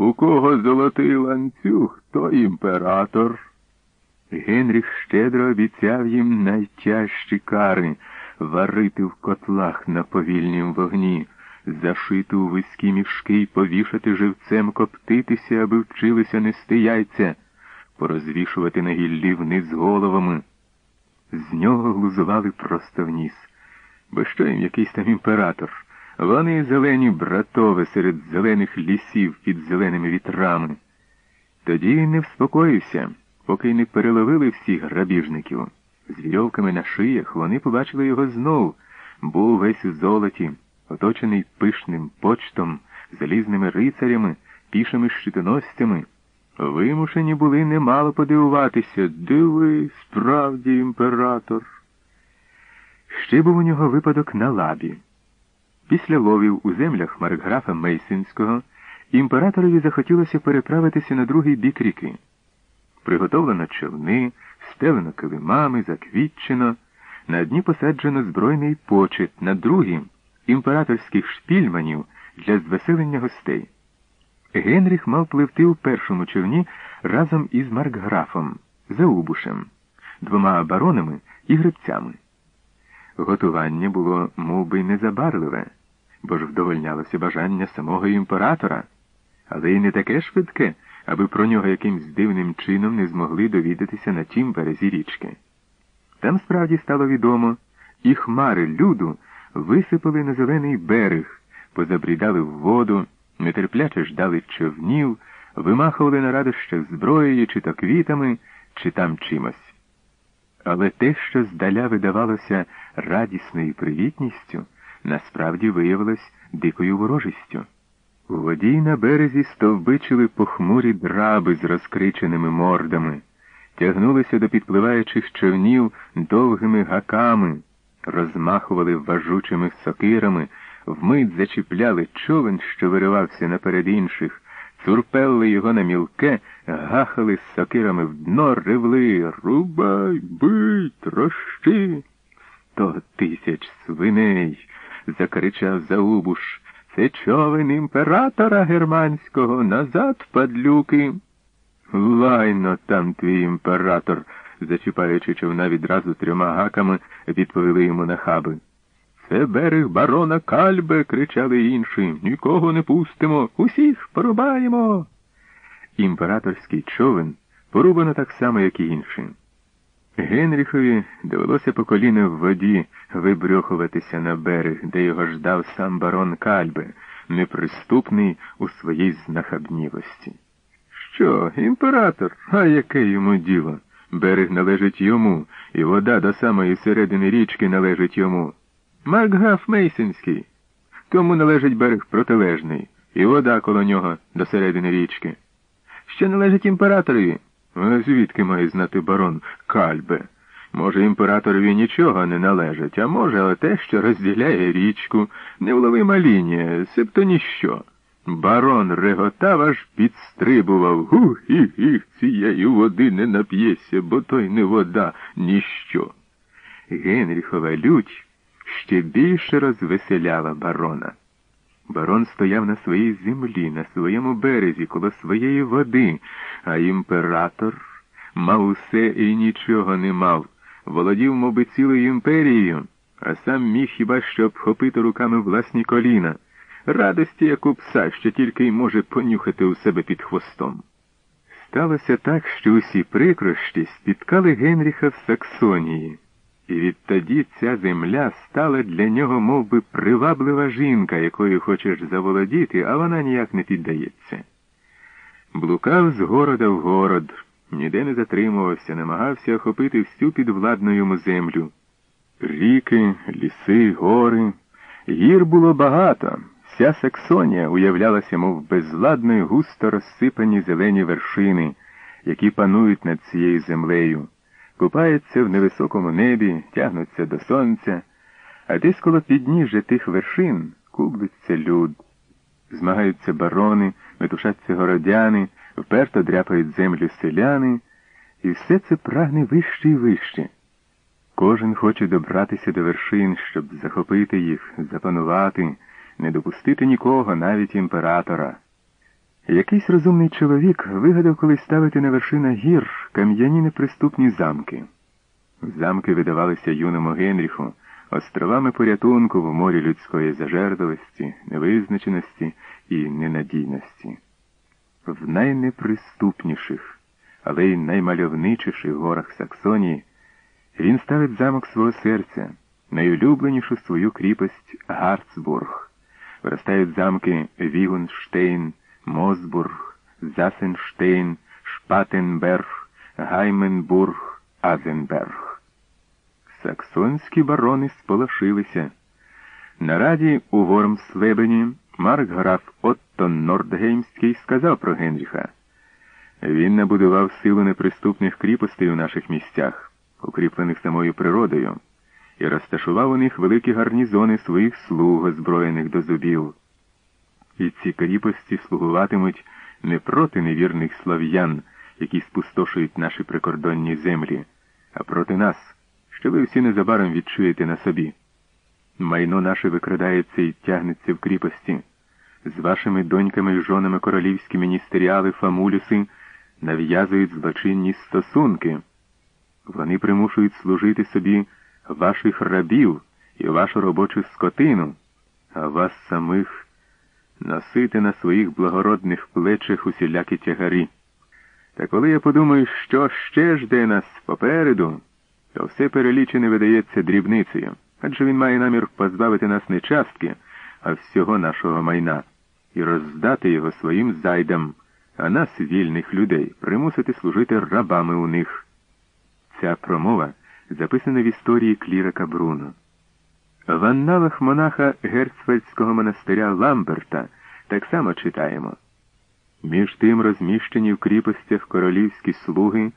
У кого золотий ланцюг, то імператор. Генріх щедро обіцяв їм найтяжчі кари варити в котлах на повільнім вогні, зашити у вузькі мішки й повішати живцем коптитися, аби вчилися нести яйця, порозвішувати на гіллі вниз головами. З нього глузували просто вніс. Бо що їм якийсь там імператор? Вони зелені братове серед зелених лісів під зеленими вітрами. Тоді не вспокоївся, поки не переловили всіх грабіжників. З вірьовками на шиях вони побачили його знов, був весь у золоті, оточений пишним почтом, залізними рицарями, пішими щитоносцями. Вимушені були немало подивуватися. Диви, справді імператор. Ще був у нього випадок на лабі. Після ловів у землях маркграфа Мейсинського імператорові захотілося переправитися на другий бік ріки. Приготовлено човни, стелено килимами, заквітчено, на дні посаджено збройний почет, на другім імператорських шпільманів для звеселення гостей. Генріх мав пливти у першому човні разом із маркграфом, Заубушем, двома баронами і гребцями. Готування було мов би, незабарливе, бо ж вдовольнялося бажання самого імператора, але й не таке швидке, аби про нього якимсь дивним чином не змогли довідатися на тім березі річки. Там справді стало відомо, і хмари люду висипали на зелений берег, позабрідали в воду, нетерпляче ждали човнів, вимахували на радощах зброєю, чи то квітами, чи там чимось. Але те, що здаля видавалося радісною привітністю, насправді виявилось дикою ворожістю. У воді на березі стовбичили похмурі драби з розкриченими мордами, тягнулися до підпливаючих човнів довгими гаками, розмахували важучими сокирами, вмить зачіпляли човен, що виривався наперед інших, цурпелли його на мілке, гахали з сокирами в дно, ревли Рубай, бий, трощи. Сто тисяч свиней. Закричав Заубуш. Це човен імператора германського назад, падлюки. Лайно там твій імператор, зачіпаючи човна відразу трьома гаками, відповіли йому на хаби. Це берег барона Кальбе, кричали інші. Нікого не пустимо, усіх порубаємо. Імператорський човен порубано так само, як і інші. Генріхові довелося по коліна в воді вибрьохуватися на берег, де його ждав сам барон Кальбе, неприступний у своїй знахабнівості. Що, імператор, а яке йому діло? Берег належить йому, і вода до самої середини річки належить йому. Маркграф Мейсинський. Тому належить берег протилежний, і вода коло нього до середини річки. Що належить імператорові? Звідки має знати барон Кальбе? Може, імператорові нічого не належить, а може, але те, що розділяє річку, невловима лінія, себто ніщо. Барон реготав аж підстрибував. Гух і гіх цієї води не нап'ється, бо то й не вода, ніщо. Генріхова лють ще більше розвеселяла барона. Барон стояв на своїй землі, на своєму березі, коло своєї води, а імператор мав усе і нічого не мав, володів, мовби, цілою імперією, а сам міг хіба що обхопити руками власні коліна, радості, як у пса, що тільки й може понюхати у себе під хвостом. Сталося так, що усі прикрощі спіткали Генріха в Саксонії. І відтоді ця земля стала для нього мов би, приваблива жінка, якою хочеш заволодіти, а вона ніяк не піддається. Блукав з города в город, ніде не затримувався, намагався охопити всю підвладну йому землю. Ріки, ліси, гори. Гір було багато. Вся Саксонія уявлялася, мов безладно й густо розсипані зелені вершини, які панують над цією землею купаються в невисокому небі, тягнуться до сонця, а десь коло підніжжя тих вершин кублиться люд. Змагаються барони, метушаться городяни, вперто дряпають землю селяни, і все це прагне вище і вище. Кожен хоче добратися до вершин, щоб захопити їх, запанувати, не допустити нікого, навіть імператора. Якийсь розумний чоловік вигадав колись ставити на вершинах гір кам'яні неприступні замки. Замки видавалися юному Генріху островами порятунку в морі людської зажердовості, невизначеності і ненадійності. В найнеприступніших, але й наймальовничіших горах Саксонії він ставить замок свого серця, найулюбленішу свою кріпость Гарцбург. Виростають замки Вігунштейн, Мосбург, Засенштейн, Шпатенберг, Гайменбург, Азенберг. Саксонські барони сполошилися. На раді у Вормслебені Маркграф Оттон Нордгеймський сказав про Генріха. Він набудував силу неприступних кріпостей у наших місцях, укріплених самою природою, і розташував у них великі гарнізони своїх слуг, озброєних до зубів. І ці кріпості слугуватимуть не проти невірних слав'ян, які спустошують наші прикордонні землі, а проти нас, що ви всі незабаром відчуєте на собі. Майно наше викрадається і тягнеться в кріпості. З вашими доньками і жонами королівські міністеріали Фамулюси нав'язують злочинні стосунки. Вони примушують служити собі ваших рабів і вашу робочу скотину, а вас самих носити на своїх благородних плечах усілякі тягарі. Та коли я подумаю, що ще жде нас попереду, то все перелічене видається дрібницею, адже він має намір позбавити нас не частки, а всього нашого майна, і роздати його своїм зайдам, а нас, вільних людей, примусити служити рабами у них. Ця промова записана в історії клірика Бруно. В анналах монаха Герцфельдського монастиря Ламберта так само читаємо. Між тим розміщені в кріпостях королівські слуги.